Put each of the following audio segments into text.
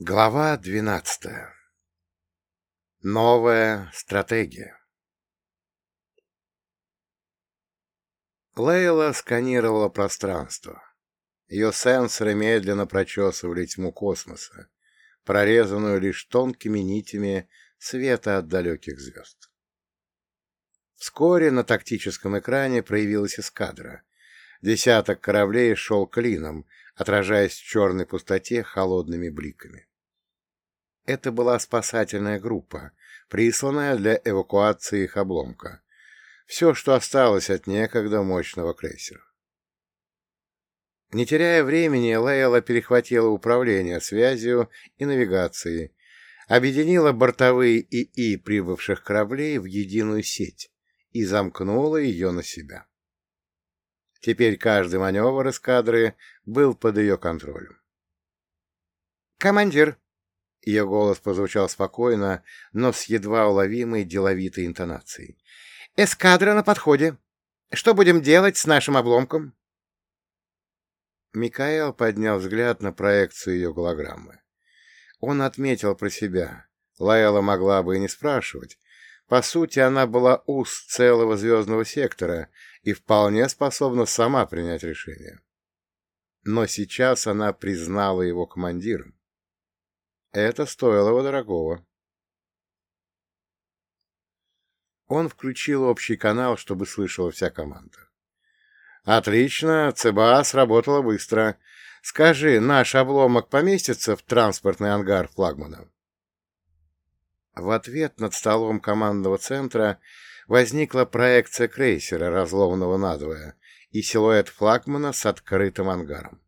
Глава двенадцатая. Новая стратегия. Лейла сканировала пространство. Ее сенсоры медленно прочесывали тьму космоса, прорезанную лишь тонкими нитями света от далеких звезд. Вскоре на тактическом экране проявилась эскадра. Десяток кораблей шел клином, отражаясь в черной пустоте холодными бликами. Это была спасательная группа, присланная для эвакуации их обломка. Все, что осталось от некогда мощного крейсера. Не теряя времени, Лейла перехватила управление связью и навигацией, объединила бортовые ИИ прибывших кораблей в единую сеть и замкнула ее на себя. Теперь каждый маневр эскадры был под ее контролем. «Командир!» Ее голос прозвучал спокойно, но с едва уловимой деловитой интонацией. «Эскадра на подходе. Что будем делать с нашим обломком?» Микаэл поднял взгляд на проекцию ее голограммы. Он отметил про себя. Лаэла могла бы и не спрашивать. По сути, она была уз целого звездного сектора и вполне способна сама принять решение. Но сейчас она признала его командиром. Это стоило его дорогого. Он включил общий канал, чтобы слышала вся команда. «Отлично, ЦБА сработала быстро. Скажи, наш обломок поместится в транспортный ангар флагмана?» В ответ над столом командного центра возникла проекция крейсера, разломанного надвое, и силуэт флагмана с открытым ангаром.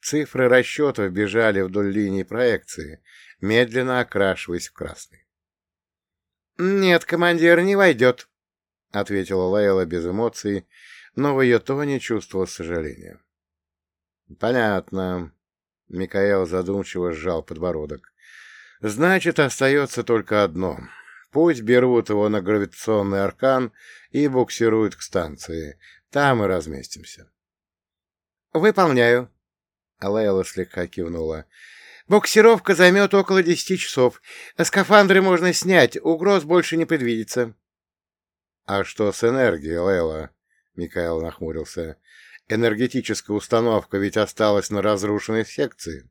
Цифры расчетов бежали вдоль линии проекции, медленно окрашиваясь в красный. «Нет, командир, не войдет», — ответила Лейла без эмоций, но в ее тоне чувствовала сожаление. «Понятно», — Микаэл задумчиво сжал подбородок. «Значит, остается только одно. Пусть берут его на гравитационный аркан и буксируют к станции. Там и разместимся». «Выполняю», Алайла слегка кивнула. «Буксировка займет около десяти часов. Скафандры можно снять, угроз больше не предвидится». «А что с энергией, Лейла?» — Михаил нахмурился. «Энергетическая установка ведь осталась на разрушенной секции».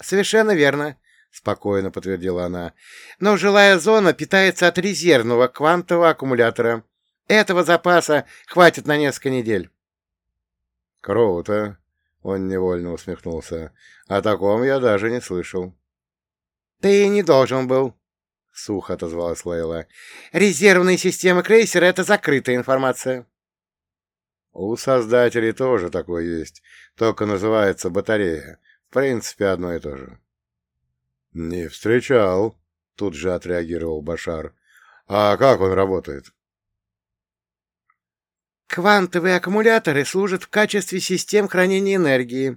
«Совершенно верно», — спокойно подтвердила она. «Но жилая зона питается от резервного квантового аккумулятора. Этого запаса хватит на несколько недель». «Круто», он невольно усмехнулся. «О таком я даже не слышал». «Ты не должен был», — сухо отозвалась Лейла. «Резервные системы крейсера — это закрытая информация». «У создателей тоже такое есть, только называется батарея. В принципе, одно и то же». «Не встречал», — тут же отреагировал Башар. «А как он работает?» Квантовые аккумуляторы служат в качестве систем хранения энергии,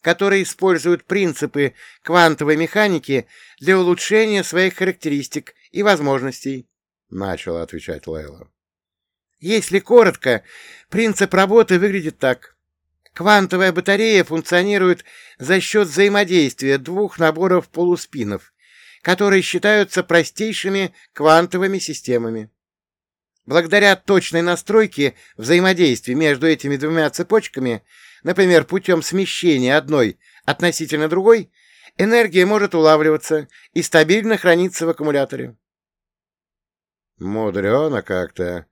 которые используют принципы квантовой механики для улучшения своих характеристик и возможностей, — начала отвечать Лейла. Если коротко, принцип работы выглядит так. Квантовая батарея функционирует за счет взаимодействия двух наборов полуспинов, которые считаются простейшими квантовыми системами. Благодаря точной настройке взаимодействия между этими двумя цепочками, например, путем смещения одной относительно другой, энергия может улавливаться и стабильно храниться в аккумуляторе. Мудрено как-то.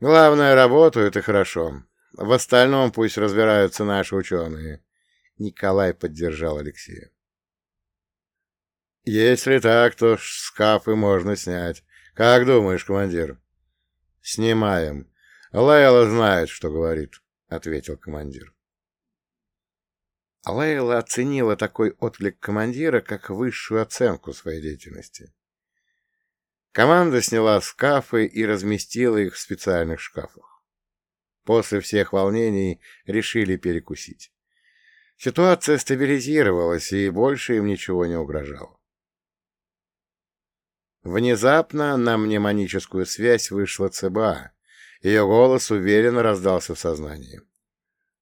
Главное, работают и хорошо. В остальном пусть разбираются наши ученые. Николай поддержал Алексея. Если так, то скафы можно снять. Как думаешь, командир? «Снимаем. Лейла знает, что говорит», — ответил командир. Лейла оценила такой отклик командира как высшую оценку своей деятельности. Команда сняла скафы и разместила их в специальных шкафах. После всех волнений решили перекусить. Ситуация стабилизировалась, и больше им ничего не угрожало. Внезапно на мнемоническую связь вышла ЦБА. Ее голос уверенно раздался в сознании.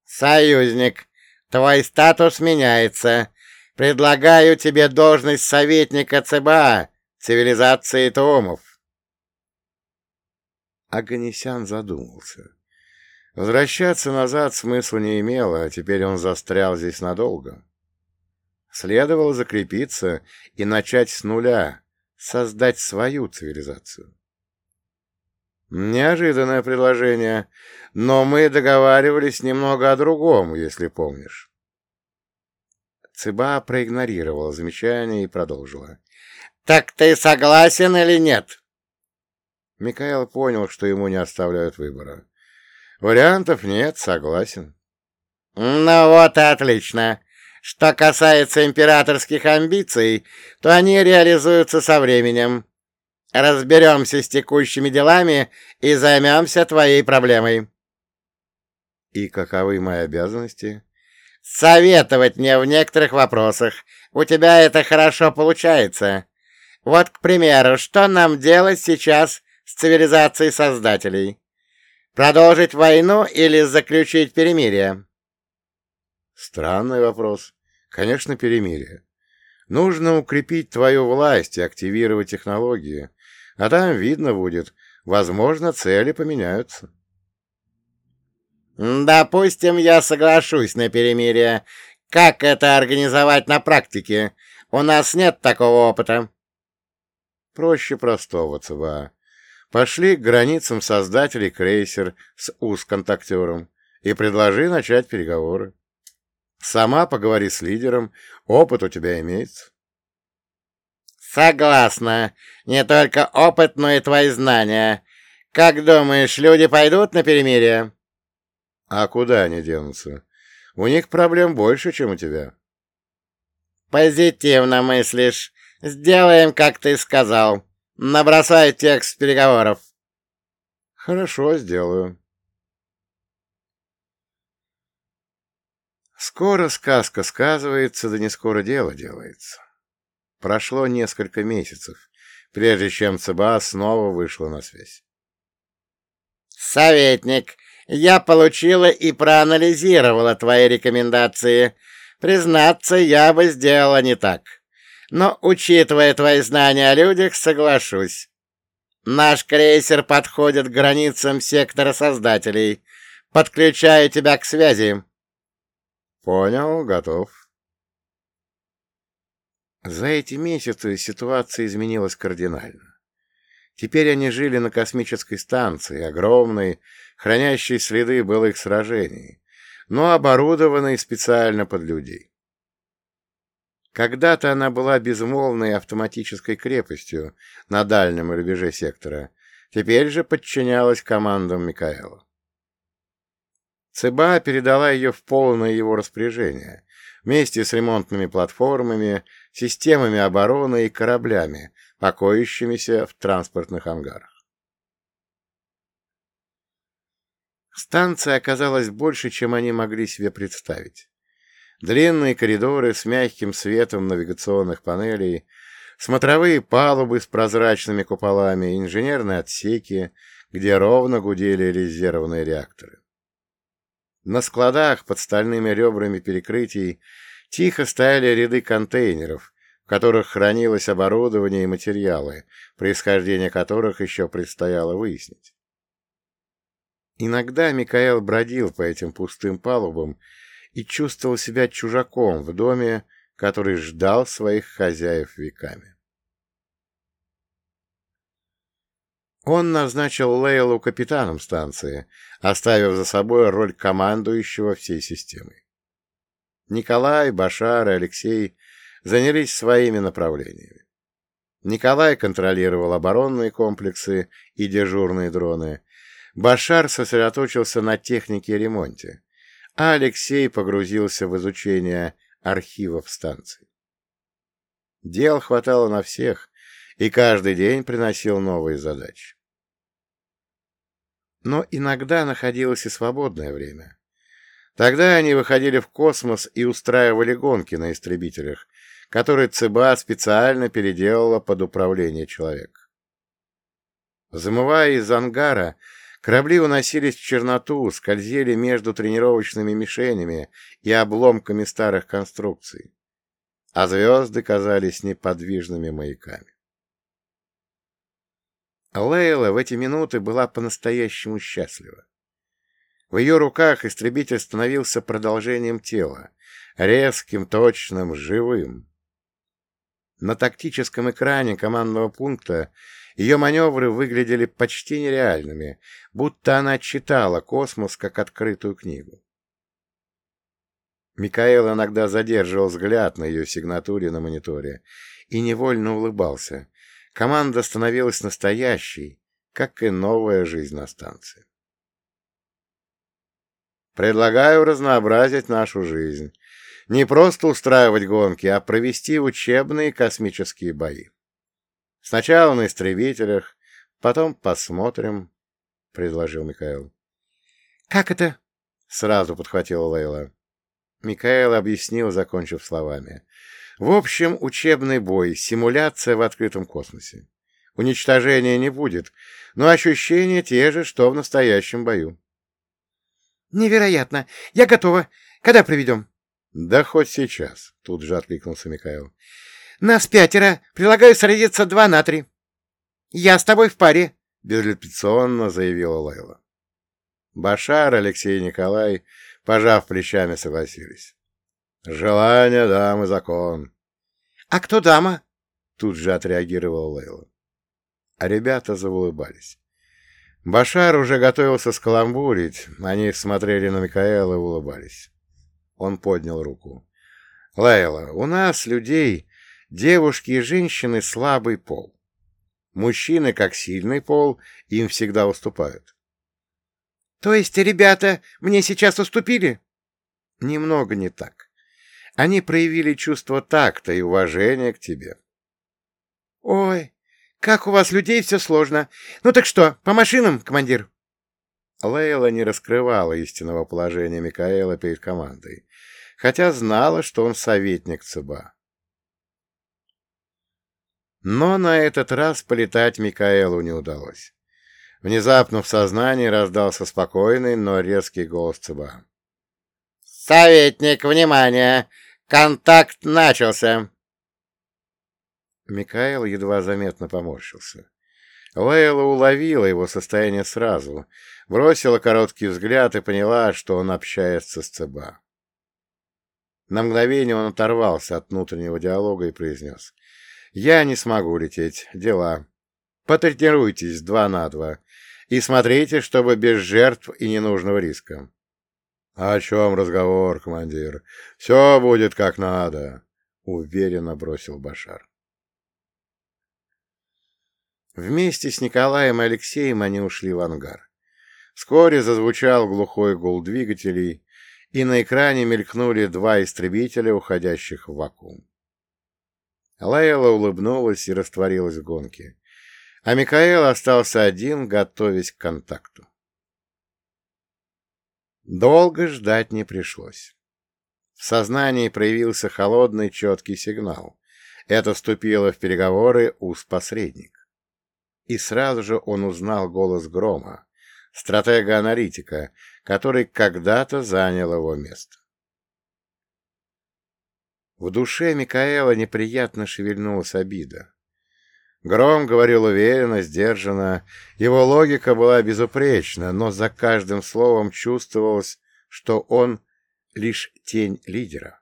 «Союзник, твой статус меняется. Предлагаю тебе должность советника ЦБА цивилизации Туумов. Аганесян задумался. Возвращаться назад смысла не имело, а теперь он застрял здесь надолго. Следовало закрепиться и начать с нуля, создать свою цивилизацию. Неожиданное предложение, но мы договаривались немного о другом, если помнишь. Цыба проигнорировала замечание и продолжила. «Так ты согласен или нет?» Микаэл понял, что ему не оставляют выбора. «Вариантов нет, согласен». «Ну вот и отлично. Что касается императорских амбиций, то они реализуются со временем. Разберемся с текущими делами и займемся твоей проблемой». «И каковы мои обязанности?» «Советовать мне в некоторых вопросах. У тебя это хорошо получается. Вот, к примеру, что нам делать сейчас с цивилизацией создателей? Продолжить войну или заключить перемирие?» Странный вопрос. Конечно, перемирие. Нужно укрепить твою власть и активировать технологии. А там видно будет. Возможно, цели поменяются. «Допустим, я соглашусь на перемирие. Как это организовать на практике? У нас нет такого опыта». Проще простого, ЦВА. Пошли к границам создателей крейсер с УЗ-контактером и предложи начать переговоры. Сама поговори с лидером, опыт у тебя имеется. Согласна. Не только опыт, но и твои знания. Как думаешь, люди пойдут на перемирие? А куда они денутся? У них проблем больше, чем у тебя. Позитивно мыслишь. Сделаем, как ты сказал. Набросай текст переговоров. Хорошо, сделаю. Скоро сказка сказывается, да не скоро дело делается. Прошло несколько месяцев, прежде чем ЦБА снова вышла на связь. «Советник, я получила и проанализировала твои рекомендации. Признаться, я бы сделала не так. Но, учитывая твои знания о людях, соглашусь. Наш крейсер подходит к границам сектора создателей. Подключаю тебя к связи». «Понял, готов». За эти месяцы ситуация изменилась кардинально. Теперь они жили на космической станции, огромной, хранящей следы былых сражений, но оборудованной специально под людей. Когда-то она была безмолвной автоматической крепостью на дальнем рубеже сектора, теперь же подчинялась командам Микаэла. ЦБА передала ее в полное его распоряжение, вместе с ремонтными платформами, системами обороны и кораблями, покоящимися в транспортных ангарах. Станция оказалась больше, чем они могли себе представить. Длинные коридоры с мягким светом навигационных панелей, смотровые палубы с прозрачными куполами, инженерные отсеки, где ровно гудели резервные реакторы. На складах под стальными ребрами перекрытий тихо стояли ряды контейнеров, в которых хранилось оборудование и материалы, происхождение которых еще предстояло выяснить. Иногда Микаэл бродил по этим пустым палубам и чувствовал себя чужаком в доме, который ждал своих хозяев веками. Он назначил Лейлу капитаном станции, оставив за собой роль командующего всей системой. Николай, Башар и Алексей занялись своими направлениями. Николай контролировал оборонные комплексы и дежурные дроны. Башар сосредоточился на технике и ремонте, а Алексей погрузился в изучение архивов станции. Дел хватало на всех, и каждый день приносил новые задачи. Но иногда находилось и свободное время. Тогда они выходили в космос и устраивали гонки на истребителях, которые ЦБА специально переделала под управление человека. Замывая из ангара, корабли уносились в черноту, скользили между тренировочными мишенями и обломками старых конструкций. а звезды казались неподвижными маяками. Лейла в эти минуты была по-настоящему счастлива. В ее руках истребитель становился продолжением тела, резким, точным, живым. На тактическом экране командного пункта ее маневры выглядели почти нереальными, будто она читала космос как открытую книгу. Микаэл иногда задерживал взгляд на ее сигнатуре на мониторе и невольно улыбался. Команда становилась настоящей, как и новая жизнь на станции. Предлагаю разнообразить нашу жизнь. Не просто устраивать гонки, а провести учебные космические бои. Сначала на истребителях, потом посмотрим, — предложил Михаил. — Как это? — сразу подхватила Лейла. Микаэл объяснил, закончив словами. В общем, учебный бой, симуляция в открытом космосе. Уничтожения не будет, но ощущения те же, что в настоящем бою. «Невероятно! Я готова! Когда проведем?» «Да хоть сейчас», — тут же откликнулся Михаил. «Нас пятеро. Предлагаю сразиться два на три». «Я с тобой в паре», — безрепетиционно заявила Лайла. Башар, Алексей и Николай, пожав плечами, согласились. «Желание дамы закон». «А кто дама?» — тут же отреагировала Лейла. А ребята заулыбались. Башар уже готовился скаламбурить, они смотрели на Микаэла и улыбались. Он поднял руку. «Лейла, у нас, людей, девушки и женщины, слабый пол. Мужчины, как сильный пол, им всегда уступают. — То есть ребята мне сейчас уступили? — Немного не так. Они проявили чувство такта и уважения к тебе. — Ой, как у вас людей все сложно. Ну так что, по машинам, командир? Лейла не раскрывала истинного положения Микаэла перед командой, хотя знала, что он советник ЦБА. Но на этот раз полетать Микаэлу не удалось. Внезапно в сознании раздался спокойный, но резкий голос ЦБА. «Советник, внимание! Контакт начался!» Микаэл едва заметно поморщился. Лейла уловила его состояние сразу, бросила короткий взгляд и поняла, что он общается с ЦБА. На мгновение он оторвался от внутреннего диалога и произнес. «Я не смогу лететь. Дела. Потренируйтесь два на два. И смотрите, чтобы без жертв и ненужного риска». «О чем разговор, командир? Все будет как надо», — уверенно бросил Башар. Вместе с Николаем и Алексеем они ушли в ангар. Вскоре зазвучал глухой гул двигателей, и на экране мелькнули два истребителя, уходящих в вакуум. Лейла улыбнулась и растворилась в гонке, а Микаэл остался один, готовясь к контакту. Долго ждать не пришлось. В сознании проявился холодный четкий сигнал. Это вступило в переговоры уст-посредник и сразу же он узнал голос Грома, стратега-аналитика, который когда-то занял его место. В душе Микаэла неприятно шевельнулась обида. Гром говорил уверенно, сдержанно, его логика была безупречна, но за каждым словом чувствовалось, что он лишь тень лидера.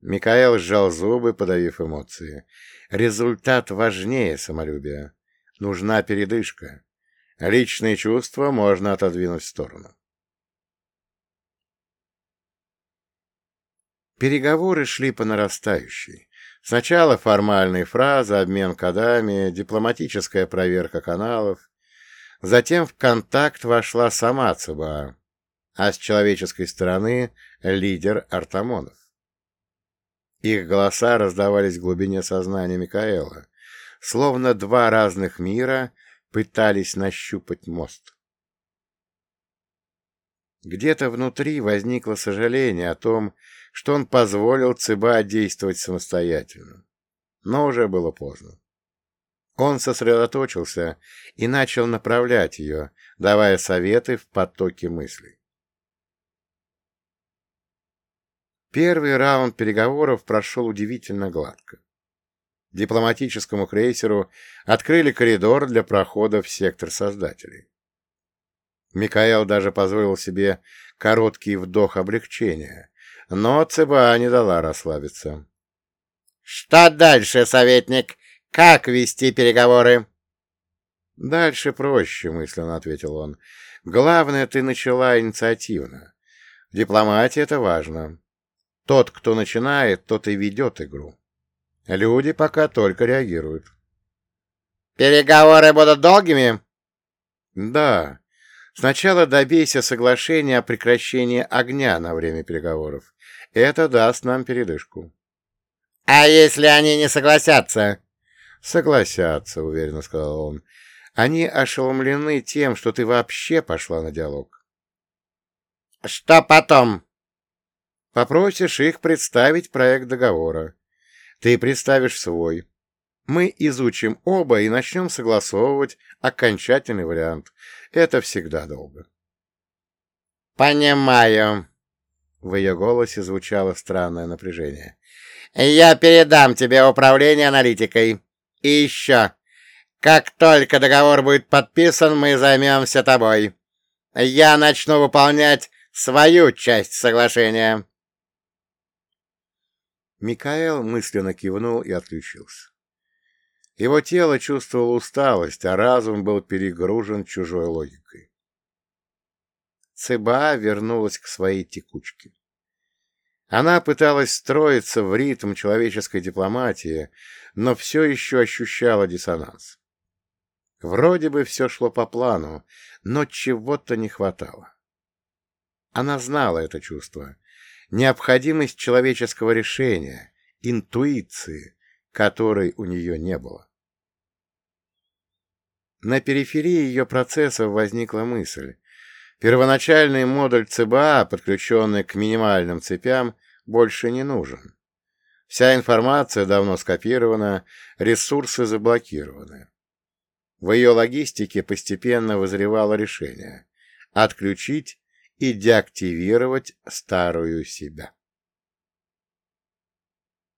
Микаэл сжал зубы, подавив эмоции. Результат важнее самолюбия. Нужна передышка. Личные чувства можно отодвинуть в сторону. Переговоры шли по нарастающей. Сначала формальные фразы, обмен кодами, дипломатическая проверка каналов. Затем в контакт вошла сама ЦБА, а с человеческой стороны — лидер Артамонов. Их голоса раздавались в глубине сознания Микаэла, словно два разных мира пытались нащупать мост. Где-то внутри возникло сожаление о том, что он позволил ЦБА действовать самостоятельно. Но уже было поздно. Он сосредоточился и начал направлять ее, давая советы в потоке мыслей. Первый раунд переговоров прошел удивительно гладко. Дипломатическому крейсеру открыли коридор для прохода в сектор создателей. Микаэл даже позволил себе короткий вдох облегчения, но ЦБА не дала расслабиться. «Что дальше, советник? Как вести переговоры?» «Дальше проще», — мысленно ответил он. «Главное, ты начала инициативно. В дипломатии это важно. Тот, кто начинает, тот и ведет игру. Люди пока только реагируют». «Переговоры будут долгими?» «Да. Сначала добейся соглашения о прекращении огня на время переговоров. Это даст нам передышку. — А если они не согласятся? — Согласятся, — уверенно сказал он. — Они ошеломлены тем, что ты вообще пошла на диалог. — Что потом? — Попросишь их представить проект договора. Ты представишь свой. Мы изучим оба и начнем согласовывать окончательный вариант. Это всегда долго. — Понимаю. В ее голосе звучало странное напряжение. «Я передам тебе управление аналитикой. И еще, как только договор будет подписан, мы займемся тобой. Я начну выполнять свою часть соглашения». Микаэл мысленно кивнул и отключился. Его тело чувствовало усталость, а разум был перегружен чужой логикой. Цеба вернулась к своей текучке. Она пыталась строиться в ритм человеческой дипломатии, но все еще ощущала диссонанс. Вроде бы все шло по плану, но чего-то не хватало. Она знала это чувство, необходимость человеческого решения, интуиции, которой у нее не было. На периферии ее процессов возникла мысль, Первоначальный модуль ЦБА, подключенный к минимальным цепям, больше не нужен. Вся информация давно скопирована, ресурсы заблокированы. В ее логистике постепенно вызревало решение — отключить и деактивировать старую себя.